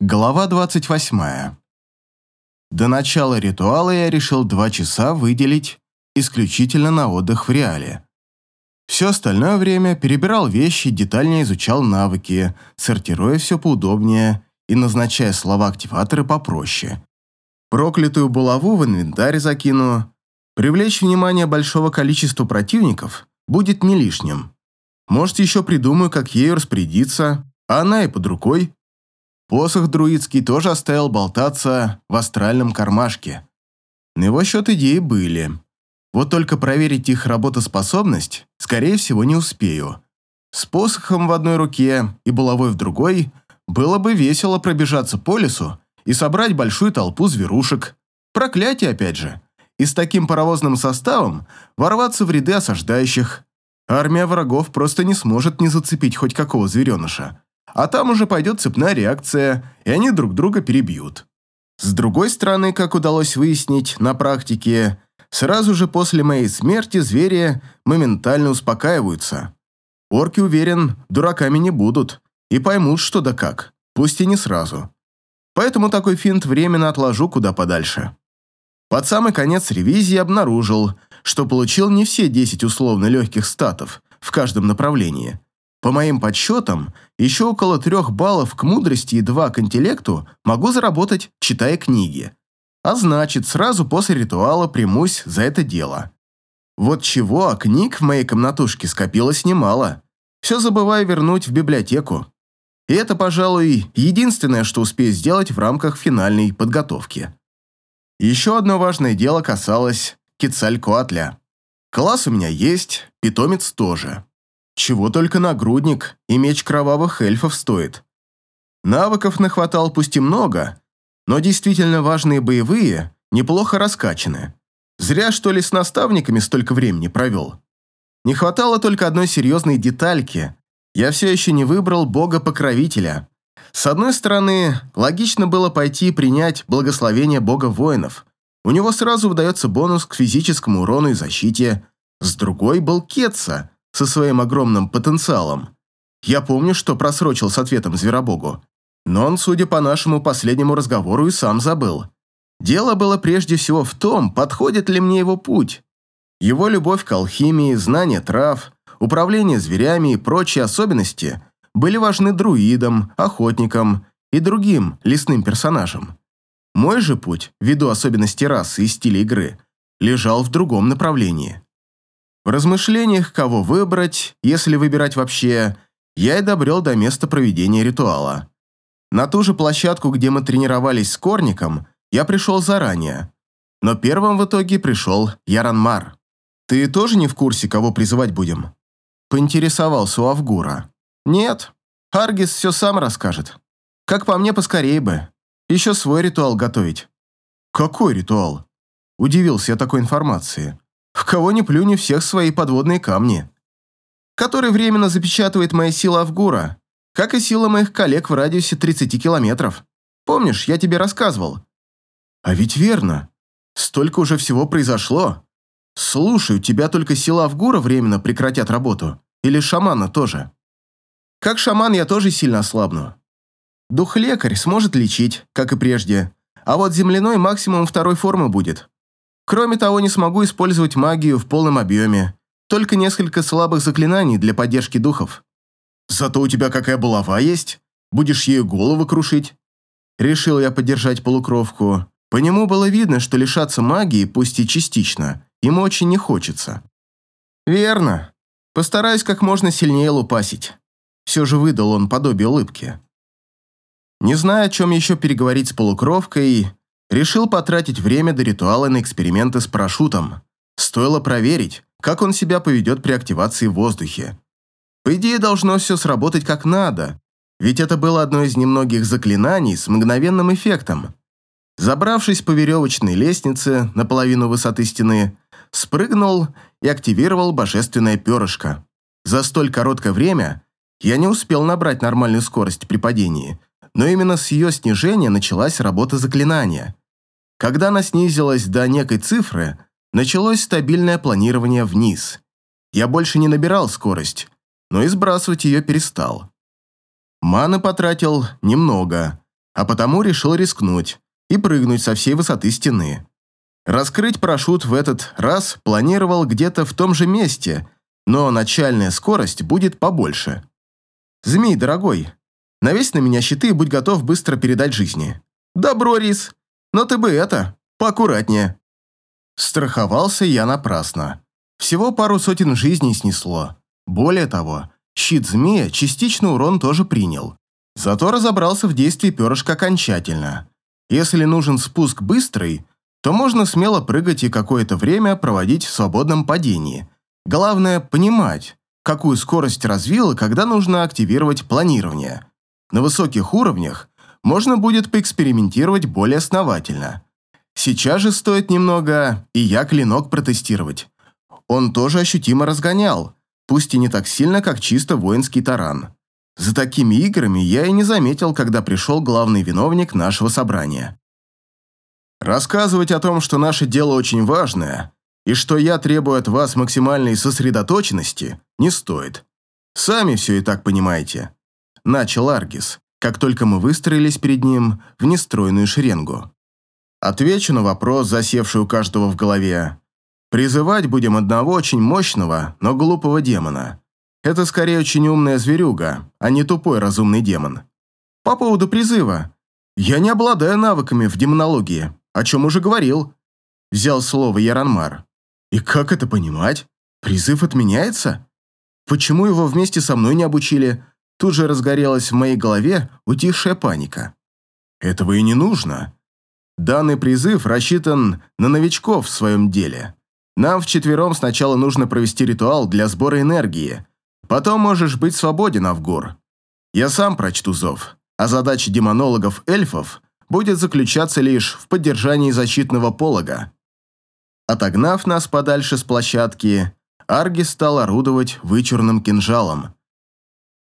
Глава 28. До начала ритуала я решил два часа выделить исключительно на отдых в реале. Все остальное время перебирал вещи, детальнее изучал навыки, сортируя все поудобнее и назначая слова-активаторы попроще. Проклятую булаву в инвентарь закину. Привлечь внимание большого количества противников будет не лишним. Может, еще придумаю, как ею распорядиться, а она и под рукой. Посох друидский тоже оставил болтаться в астральном кармашке. На его счет идеи были. Вот только проверить их работоспособность, скорее всего, не успею. С посохом в одной руке и булавой в другой было бы весело пробежаться по лесу и собрать большую толпу зверушек. Проклятие, опять же. И с таким паровозным составом ворваться в ряды осаждающих. Армия врагов просто не сможет не зацепить хоть какого звереныша а там уже пойдет цепная реакция, и они друг друга перебьют. С другой стороны, как удалось выяснить на практике, сразу же после моей смерти звери моментально успокаиваются. Орки, уверен, дураками не будут и поймут, что да как, пусть и не сразу. Поэтому такой финт временно отложу куда подальше. Под самый конец ревизии обнаружил, что получил не все 10 условно легких статов в каждом направлении – по моим подсчетам, еще около трех баллов к мудрости и два к интеллекту могу заработать, читая книги. А значит, сразу после ритуала примусь за это дело. Вот чего, а книг в моей комнатушке скопилось немало. Все забываю вернуть в библиотеку. И это, пожалуй, единственное, что успею сделать в рамках финальной подготовки. Еще одно важное дело касалось Кецалькоатля. Класс у меня есть, питомец тоже. Чего только нагрудник и меч кровавых эльфов стоит. Навыков нахватал пусть и много, но действительно важные боевые неплохо раскачаны. Зря, что ли, с наставниками столько времени провел. Не хватало только одной серьезной детальки. Я все еще не выбрал бога-покровителя. С одной стороны, логично было пойти и принять благословение бога воинов. У него сразу выдается бонус к физическому урону и защите. С другой был Кетса, со своим огромным потенциалом. Я помню, что просрочил с ответом Зверобогу, но он, судя по нашему последнему разговору, и сам забыл. Дело было прежде всего в том, подходит ли мне его путь. Его любовь к алхимии, знание трав, управление зверями и прочие особенности были важны друидам, охотникам и другим лесным персонажам. Мой же путь, ввиду особенностей расы и стиля игры, лежал в другом направлении. В размышлениях, кого выбрать, если выбирать вообще, я и добрел до места проведения ритуала. На ту же площадку, где мы тренировались с Корником, я пришел заранее. Но первым в итоге пришел Яранмар. «Ты тоже не в курсе, кого призывать будем?» Поинтересовался у Авгура. «Нет, Аргис все сам расскажет. Как по мне, поскорее бы. Еще свой ритуал готовить». «Какой ритуал?» Удивился я такой информации. В кого не плюнь, всех свои подводные камни. Который временно запечатывает мои силы Авгура, как и силы моих коллег в радиусе 30 километров. Помнишь, я тебе рассказывал? А ведь верно. Столько уже всего произошло. Слушай, у тебя только сила Авгура временно прекратят работу. Или шамана тоже. Как шаман я тоже сильно ослабну. Дух-лекарь сможет лечить, как и прежде, а вот земляной максимум второй формы будет. Кроме того, не смогу использовать магию в полном объеме, только несколько слабых заклинаний для поддержки духов. Зато у тебя какая булава есть, будешь ею головы крушить. Решил я поддержать полукровку. По нему было видно, что лишаться магии, пусть и частично, ему очень не хочется. Верно. Постараюсь как можно сильнее лупасить. Все же выдал он подобие улыбки. Не зная, о чем еще переговорить с полукровкой, Решил потратить время до ритуала на эксперименты с парашютом. Стоило проверить, как он себя поведет при активации в воздухе. По идее, должно все сработать как надо, ведь это было одно из немногих заклинаний с мгновенным эффектом. Забравшись по веревочной лестнице на половину высоты стены, спрыгнул и активировал божественное перышко. За столь короткое время я не успел набрать нормальную скорость при падении, но именно с ее снижения началась работа заклинания. Когда она снизилась до некой цифры, началось стабильное планирование вниз. Я больше не набирал скорость, но и сбрасывать ее перестал. Маны потратил немного, а потому решил рискнуть и прыгнуть со всей высоты стены. Раскрыть парашют в этот раз планировал где-то в том же месте, но начальная скорость будет побольше. «Змей, дорогой, навесь на меня щиты и будь готов быстро передать жизни». «Добро, Рис, но ты бы это, поаккуратнее». Страховался я напрасно. Всего пару сотен жизней снесло. Более того, щит змея частично урон тоже принял. Зато разобрался в действии перышка окончательно. Если нужен спуск быстрый, то можно смело прыгать и какое-то время проводить в свободном падении. Главное – понимать, какую скорость развил и когда нужно активировать планирование. На высоких уровнях можно будет поэкспериментировать более основательно. Сейчас же стоит немного и я клинок протестировать. Он тоже ощутимо разгонял, пусть и не так сильно, как чисто воинский таран. За такими играми я и не заметил, когда пришел главный виновник нашего собрания. Рассказывать о том, что наше дело очень важное, и что я требую от вас максимальной сосредоточенности, не стоит. Сами все и так понимаете. Начал Аргис, как только мы выстроились перед ним в нестройную шеренгу. Отвечу на вопрос, засевший у каждого в голове. Призывать будем одного очень мощного, но глупого демона. Это скорее очень умная зверюга, а не тупой разумный демон. По поводу призыва. Я не обладаю навыками в демонологии, о чем уже говорил. Взял слово Яранмар. И как это понимать? Призыв отменяется? Почему его вместе со мной не обучили? Тут же разгорелась в моей голове утихшая паника. Этого и не нужно. Данный призыв рассчитан на новичков в своем деле. Нам вчетвером сначала нужно провести ритуал для сбора энергии, Потом можешь быть свободен, Авгур. Я сам прочту зов, а задача демонологов-эльфов будет заключаться лишь в поддержании защитного полога. Отогнав нас подальше с площадки, Арги стал орудовать вычурным кинжалом.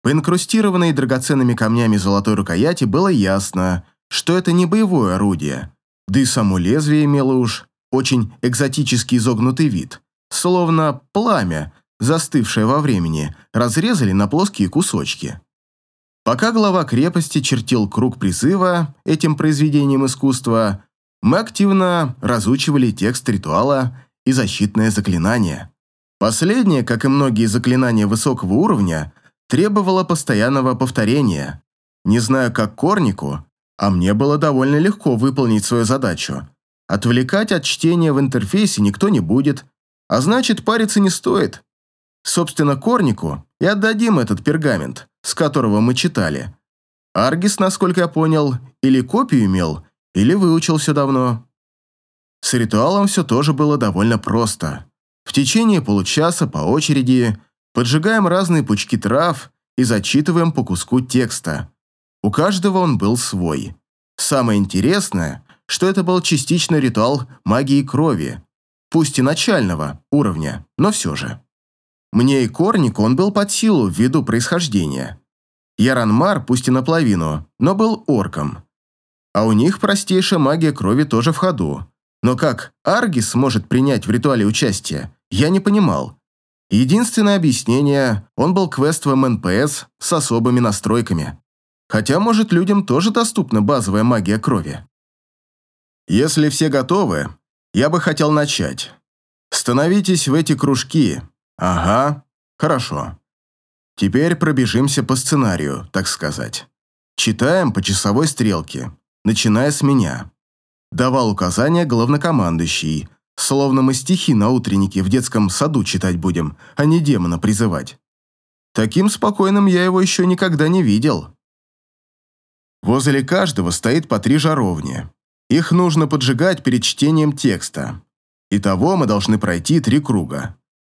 По инкрустированной драгоценными камнями золотой рукояти было ясно, что это не боевое орудие, да и само лезвие имело уж очень экзотический изогнутый вид, словно пламя, застывшее во времени, разрезали на плоские кусочки. Пока глава крепости чертил круг призыва этим произведением искусства, мы активно разучивали текст ритуала и защитное заклинание. Последнее, как и многие заклинания высокого уровня, требовало постоянного повторения. Не знаю, как Корнику, а мне было довольно легко выполнить свою задачу. Отвлекать от чтения в интерфейсе никто не будет, а значит, париться не стоит. Собственно, Корнику и отдадим этот пергамент, с которого мы читали. Аргис, насколько я понял, или копию имел, или все давно. С ритуалом все тоже было довольно просто. В течение получаса по очереди поджигаем разные пучки трав и зачитываем по куску текста. У каждого он был свой. Самое интересное, что это был частично ритуал магии крови, пусть и начального уровня, но все же. Мне и Корнику он был под силу ввиду происхождения. Яранмар, пусть и наполовину, но был орком. А у них простейшая магия крови тоже в ходу. Но как Аргис сможет принять в ритуале участие, я не понимал. Единственное объяснение – он был квестовым НПС с особыми настройками. Хотя, может, людям тоже доступна базовая магия крови. Если все готовы, я бы хотел начать. Становитесь в эти кружки, Ага, хорошо. Теперь пробежимся по сценарию, так сказать. Читаем по часовой стрелке, начиная с меня. Давал указания главнокомандующий, словно мы стихи на утреннике в детском саду читать будем, а не демона призывать. Таким спокойным я его еще никогда не видел. Возле каждого стоит по три жаровни. Их нужно поджигать перед чтением текста. Итого мы должны пройти три круга.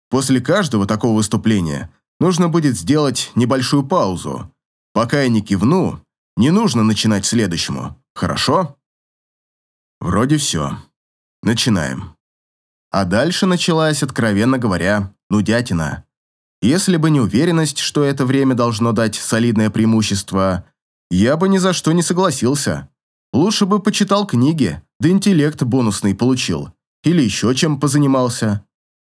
После каждого такого выступления нужно будет сделать небольшую паузу. Пока я не кивну, не нужно начинать следующему. Хорошо? Вроде все. Начинаем. А дальше началась, откровенно говоря, нудятина. Если бы не уверенность, что это время должно дать солидное преимущество, я бы ни за что не согласился. Лучше бы почитал книги, да интеллект бонусный получил. Или еще чем позанимался.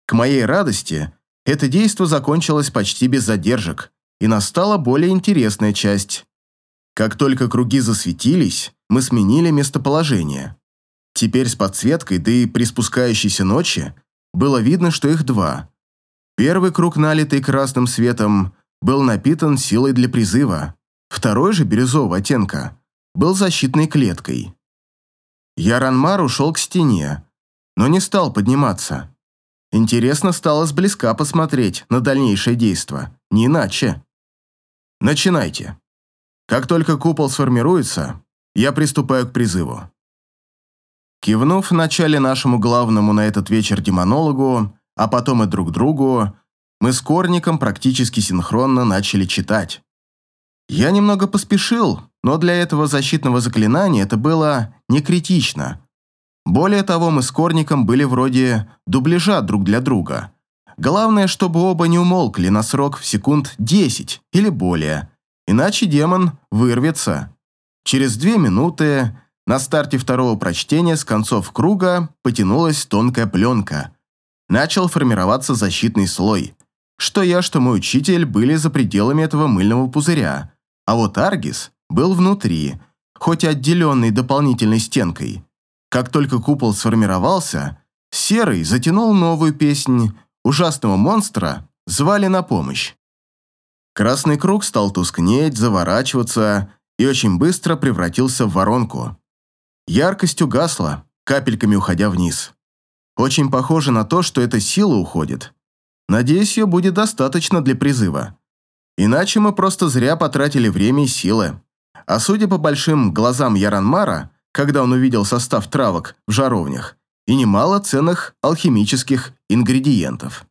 К моей радости, это действо закончилось почти без задержек, и настала более интересная часть. Как только круги засветились, мы сменили местоположение. Теперь с подсветкой, да и при спускающейся ночи, было видно, что их два. Первый круг, налитый красным светом, был напитан силой для призыва. Второй же, бирюзового оттенка, был защитной клеткой. Яранмар ушел к стене, но не стал подниматься. Интересно стало сблизка посмотреть на дальнейшее действо, не иначе. Начинайте. Как только купол сформируется, я приступаю к призыву. Кивнув вначале нашему главному на этот вечер демонологу, а потом и друг другу, мы с Корником практически синхронно начали читать. Я немного поспешил, но для этого защитного заклинания это было не критично. Более того, мы с Корником были вроде дубляжа друг для друга. Главное, чтобы оба не умолкли на срок в секунд 10 или более, иначе демон вырвется. Через две минуты на старте второго прочтения с концов круга потянулась тонкая пленка. Начал формироваться защитный слой. Что я, что мой учитель были за пределами этого мыльного пузыря, а вот Аргис был внутри, хоть и отделенный дополнительной стенкой. Как только купол сформировался, Серый затянул новую песнь, ужасного монстра звали на помощь. Красный круг стал тускнеть, заворачиваться и очень быстро превратился в воронку. Яркость угасла, капельками уходя вниз. Очень похоже на то, что эта сила уходит. Надеюсь, ее будет достаточно для призыва. Иначе мы просто зря потратили время и силы. А судя по большим глазам Яранмара, когда он увидел состав травок в жаровнях, и немало ценных алхимических ингредиентов.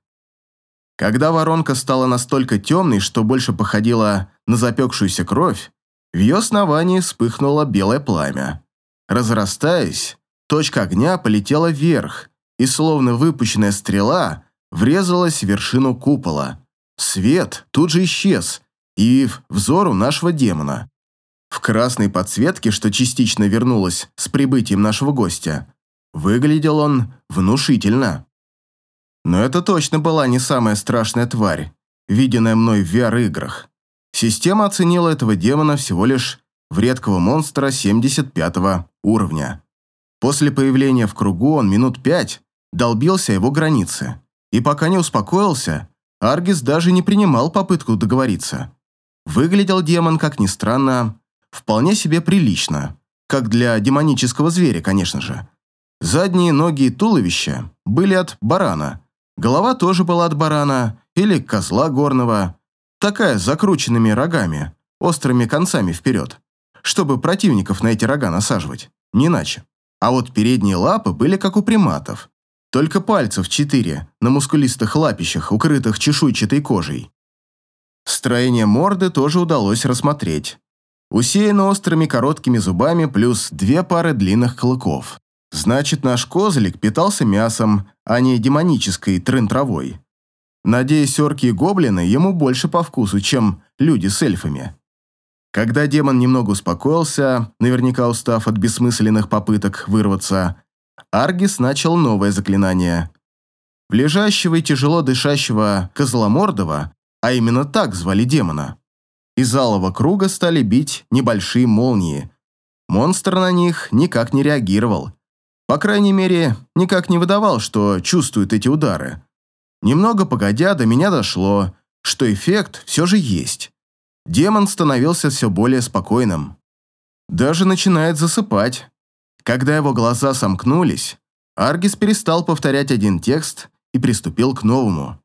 Когда воронка стала настолько темной, что больше походила на запекшуюся кровь, в ее основании вспыхнуло белое пламя. Разрастаясь, точка огня полетела вверх, и словно выпущенная стрела врезалась в вершину купола. Свет тут же исчез, и взору нашего демона. В красной подсветке, что частично вернулась с прибытием нашего гостя, выглядел он внушительно. Но это точно была не самая страшная тварь, виденная мной в VR-играх. Система оценила этого демона всего лишь в редкого монстра 75 уровня. После появления в кругу он минут пять долбился его границы. И пока не успокоился, Аргис даже не принимал попытку договориться. Выглядел демон, как ни странно, вполне себе прилично. Как для демонического зверя, конечно же. Задние ноги и туловище были от барана. Голова тоже была от барана или козла горного. Такая с закрученными рогами, острыми концами вперед. Чтобы противников на эти рога насаживать. Не иначе. А вот передние лапы были как у приматов. Только пальцев четыре на мускулистых лапищах, укрытых чешуйчатой кожей. Строение морды тоже удалось рассмотреть. Усеяно острыми короткими зубами плюс две пары длинных клыков. Значит, наш козлик питался мясом, а не демонической трын-травой. Надеюсь, орки и гоблины ему больше по вкусу, чем люди с эльфами. Когда демон немного успокоился, наверняка устав от бессмысленных попыток вырваться, Аргис начал новое заклинание. В лежащего и тяжело дышащего Козломордова, а именно так звали демона, из алого круга стали бить небольшие молнии. Монстр на них никак не реагировал. По крайней мере, никак не выдавал, что чувствует эти удары. Немного погодя, до меня дошло, что эффект все же есть. Демон становился все более спокойным. Даже начинает засыпать. Когда его глаза сомкнулись, Аргис перестал повторять один текст и приступил к новому.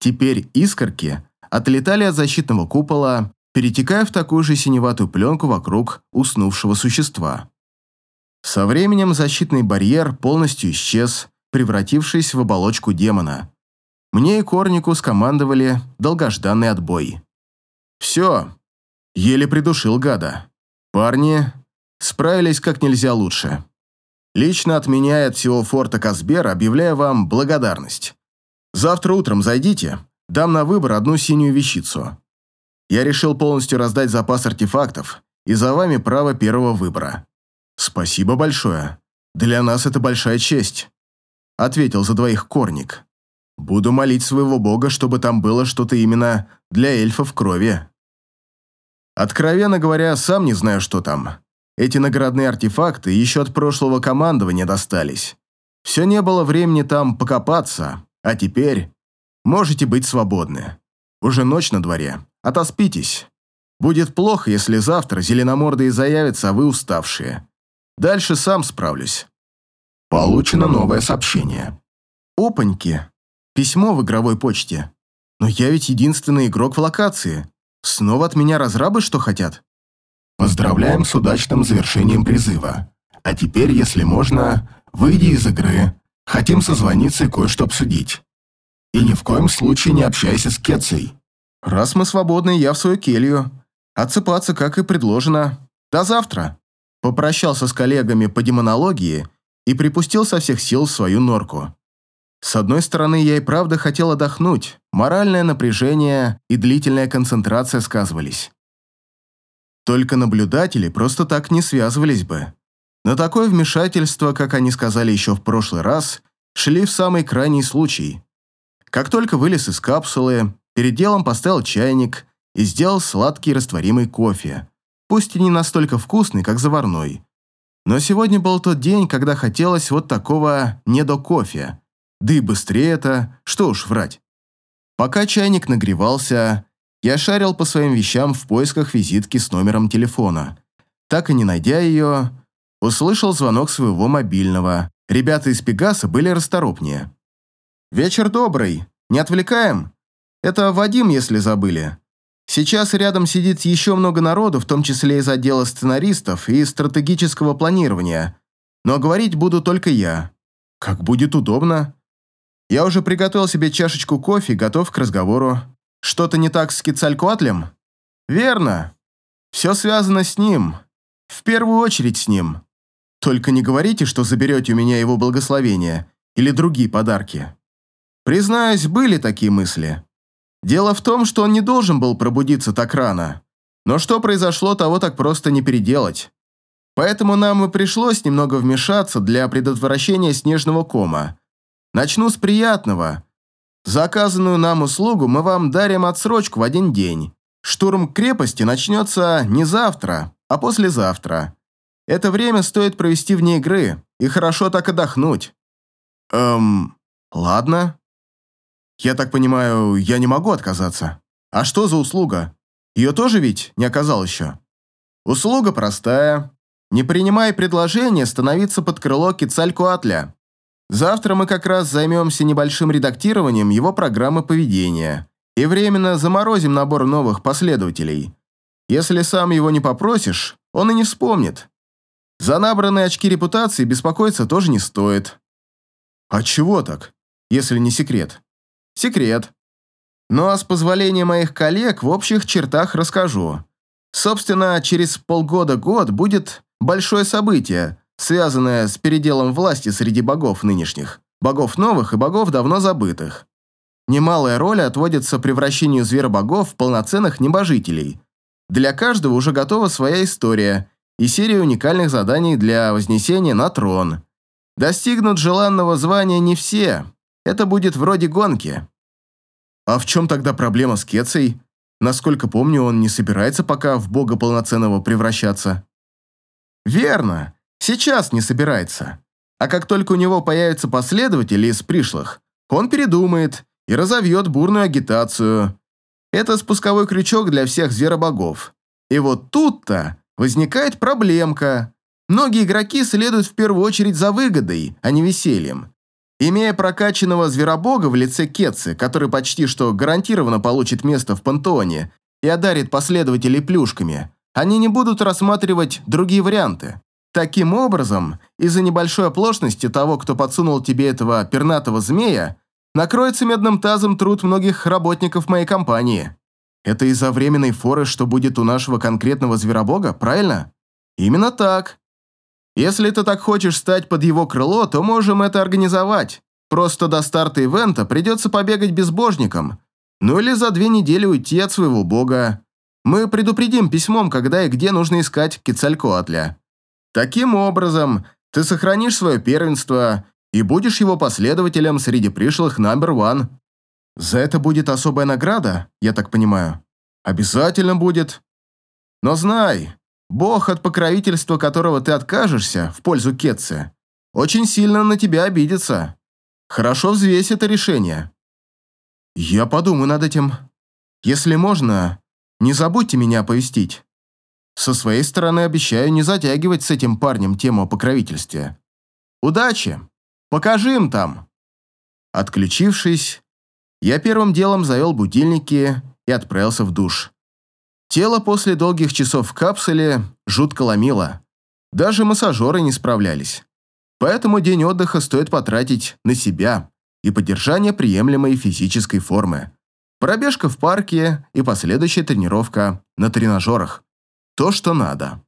Теперь искорки отлетали от защитного купола, перетекая в такую же синеватую пленку вокруг уснувшего существа. Со временем защитный барьер полностью исчез, превратившись в оболочку демона. Мне и Корнику скомандовали долгожданный отбой. Все, еле придушил гада. Парни, Справились как нельзя лучше. Лично от меня и от всего форта Казбер объявляю вам благодарность. Завтра утром зайдите, дам на выбор одну синюю вещицу. Я решил полностью раздать запас артефактов, и за вами право первого выбора. Спасибо большое. Для нас это большая честь. Ответил за двоих Корник. Буду молить своего бога, чтобы там было что-то именно для эльфов крови. Откровенно говоря, сам не знаю, что там. Эти наградные артефакты еще от прошлого командования достались. Все не было времени там покопаться, а теперь можете быть свободны. Уже ночь на дворе, отоспитесь. Будет плохо, если завтра зеленомордые заявятся, а вы уставшие. Дальше сам справлюсь. Получено новое сообщение. Опаньки. Письмо в игровой почте. Но я ведь единственный игрок в локации. Снова от меня разрабы что хотят? Поздравляем с удачным завершением призыва. А теперь, если можно, выйди из игры. Хотим созвониться и кое-что обсудить. И ни в коем случае не общайся с Кетцей. Раз мы свободны, я в свою келью. Отсыпаться, как и предложено. До завтра. Попрощался с коллегами по демонологии и припустил со всех сил в свою норку. С одной стороны, я и правда хотел отдохнуть, моральное напряжение и длительная концентрация сказывались. Только наблюдатели просто так не связывались бы. На такое вмешательство, как они сказали еще в прошлый раз, шли в самый крайний случай. Как только вылез из капсулы, перед делом поставил чайник и сделал сладкий растворимый кофе, пусть и не настолько вкусный, как заварной. Но сегодня был тот день, когда хотелось вот такого недо-кофе. Да и быстрее это, что уж врать. Пока чайник нагревался, я шарил по своим вещам в поисках визитки с номером телефона. Так и не найдя ее, услышал звонок своего мобильного. Ребята из Пегаса были расторопнее. «Вечер добрый. Не отвлекаем? Это Вадим, если забыли. Сейчас рядом сидит еще много народу, в том числе из отдела сценаристов и стратегического планирования. Но говорить буду только я. Как будет удобно. Я уже приготовил себе чашечку кофе и готов к разговору. Что-то не так с Кицалькоатлем? Верно. Все связано с ним. В первую очередь с ним. Только не говорите, что заберете у меня его благословение или другие подарки. Признаюсь, были такие мысли. Дело в том, что он не должен был пробудиться так рано. Но что произошло, того так просто не переделать. Поэтому нам и пришлось немного вмешаться для предотвращения снежного кома. Начну с приятного. За оказанную нам услугу мы вам дарим отсрочку в один день. Штурм крепости начнется не завтра, а послезавтра. Это время стоит провести вне игры и хорошо так отдохнуть. Эм, ладно. Я так понимаю, я не могу отказаться. А что за услуга? Ее тоже ведь не оказал еще. Услуга простая. Не принимай предложение становиться под крыло Кицалькуатля. Завтра мы как раз займемся небольшим редактированием его программы поведения и временно заморозим набор новых последователей. Если сам его не попросишь, он и не вспомнит. За набранные очки репутации беспокоиться тоже не стоит. А чего так, если не секрет? Секрет. Ну а с позволения моих коллег в общих чертах расскажу. Собственно, через полгода-год будет большое событие, связанная с переделом власти среди богов нынешних, богов новых и богов давно забытых. Немалая роль отводится превращению зверобогов в полноценных небожителей. Для каждого уже готова своя история и серия уникальных заданий для вознесения на трон. Достигнут желанного звания не все, это будет вроде гонки. А в чем тогда проблема с Кецей? Насколько помню, он не собирается пока в бога полноценного превращаться. Верно. Сейчас не собирается. А как только у него появятся последователи из пришлых, он передумает и разовьет бурную агитацию. Это спусковой крючок для всех зверобогов. И вот тут-то возникает проблемка. Многие игроки следуют в первую очередь за выгодой, а не весельем. Имея прокачанного зверобога в лице Кетцы, который почти что гарантированно получит место в пантеоне и одарит последователей плюшками, они не будут рассматривать другие варианты. Таким образом, из-за небольшой оплошности того, кто подсунул тебе этого пернатого змея, накроется медным тазом труд многих работников моей компании. Это из-за временной форы, что будет у нашего конкретного зверобога, правильно? Именно так. Если ты так хочешь стать под его крыло, то можем это организовать. Просто до старта ивента придется побегать безбожником. Ну или за две недели уйти от своего бога. Мы предупредим письмом, когда и где нужно искать Кецалькоатля. Таким образом, ты сохранишь свое первенство и будешь его последователем среди пришлых номер one. За это будет особая награда, я так понимаю? Обязательно будет. Но знай, бог, от покровительства которого ты откажешься в пользу Кетцы, очень сильно на тебя обидится. Хорошо взвесь это решение. Я подумаю над этим. Если можно, не забудьте меня оповестить. Со своей стороны обещаю не затягивать с этим парнем тему о покровительстве. Удачи! Покажи им там!» Отключившись, я первым делом завел будильники и отправился в душ. Тело после долгих часов в капсуле жутко ломило. Даже массажеры не справлялись. Поэтому день отдыха стоит потратить на себя и поддержание приемлемой физической формы. Пробежка в парке и последующая тренировка на тренажерах. То, что надо.